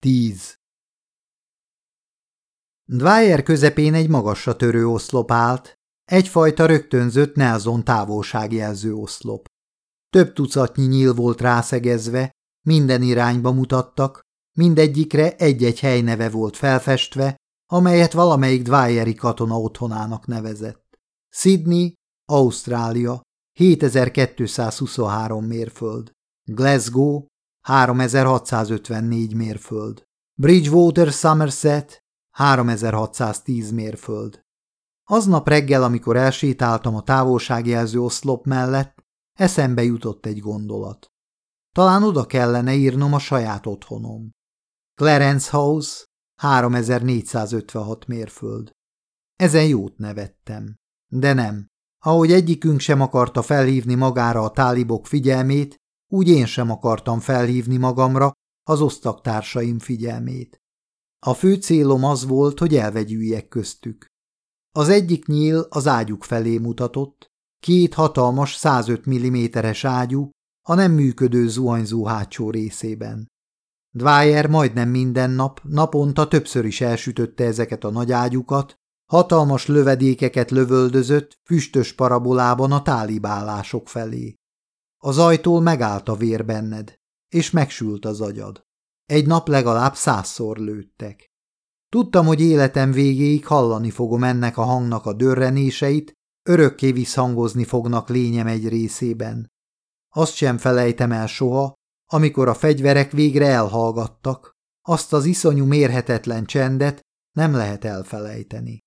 10. Dwyer közepén egy magasra törő oszlop állt, egyfajta rögtönzött Nelson távolságjelző oszlop. Több tucatnyi nyíl volt rászegezve, minden irányba mutattak, mindegyikre egy-egy helyneve volt felfestve, amelyet valamelyik Dwyeri katona otthonának nevezett. Sydney, Ausztrália, 7223 mérföld. Glasgow, 3654 mérföld. Bridgewater, Somerset, 3610 mérföld. Aznap reggel, amikor elsétáltam a távolságjelző oszlop mellett, eszembe jutott egy gondolat. Talán oda kellene írnom a saját otthonom. Clarence House, 3456 mérföld. Ezen jót nevettem. De nem. Ahogy egyikünk sem akarta felhívni magára a tálibok figyelmét, úgy én sem akartam felhívni magamra az osztaktársaim figyelmét. A fő célom az volt, hogy elvegyüljek köztük. Az egyik nyíl az ágyuk felé mutatott, két hatalmas 105 mm-es ágyú a nem működő zuhanyzó hátsó részében. Dwyer majdnem minden nap, naponta többször is elsütötte ezeket a nagy ágyukat, hatalmas lövedékeket lövöldözött füstös parabolában a tálibálások felé. Az ajtól megállt a vér benned, és megsült az agyad. Egy nap legalább százszor lőttek. Tudtam, hogy életem végéig hallani fogom ennek a hangnak a dörrenéseit, örökké visszhangozni fognak lényem egy részében. Azt sem felejtem el soha, amikor a fegyverek végre elhallgattak, azt az iszonyú mérhetetlen csendet nem lehet elfelejteni.